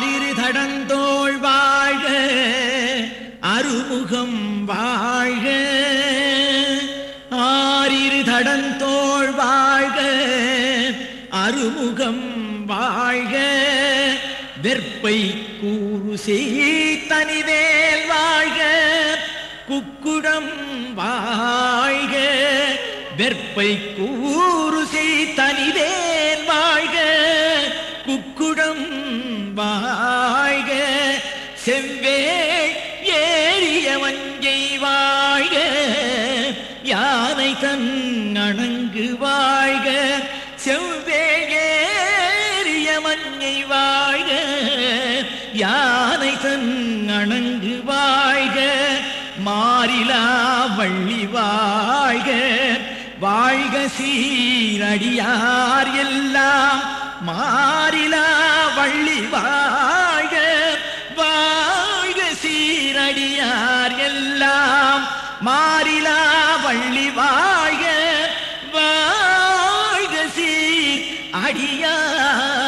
ஆரிரு தடந்தோள் வாழ்க அருமுகம் வாழ்க. ஆரிரு தடந்தோள் வாழ்க அருமுகம் வாழ்க. வெற்பை கூறு தனிவேல் வாழ்க குக்குடம் வாழ்க. வெற்பை கூறு தனிவேல் வாழ்க. செவ்வே ஏறிய வஞ்சை வாழ்க. யானை தன் அணங்கு வாழ்க. செவ்வே ஏறிய மஞ்சை வாழ்க. யானை தன் அணங்கு வாழ்க. மாறிலா வள்ளி வாழ்க. வாழ்க சீரடியார் எல்லாம். மாறிலா வள்ளி வாழ்க வாழ்க சீரடியார் எல்லாம். மாறிலா வள்ளி வாழ்க வாழ்க சீர் அடியார்.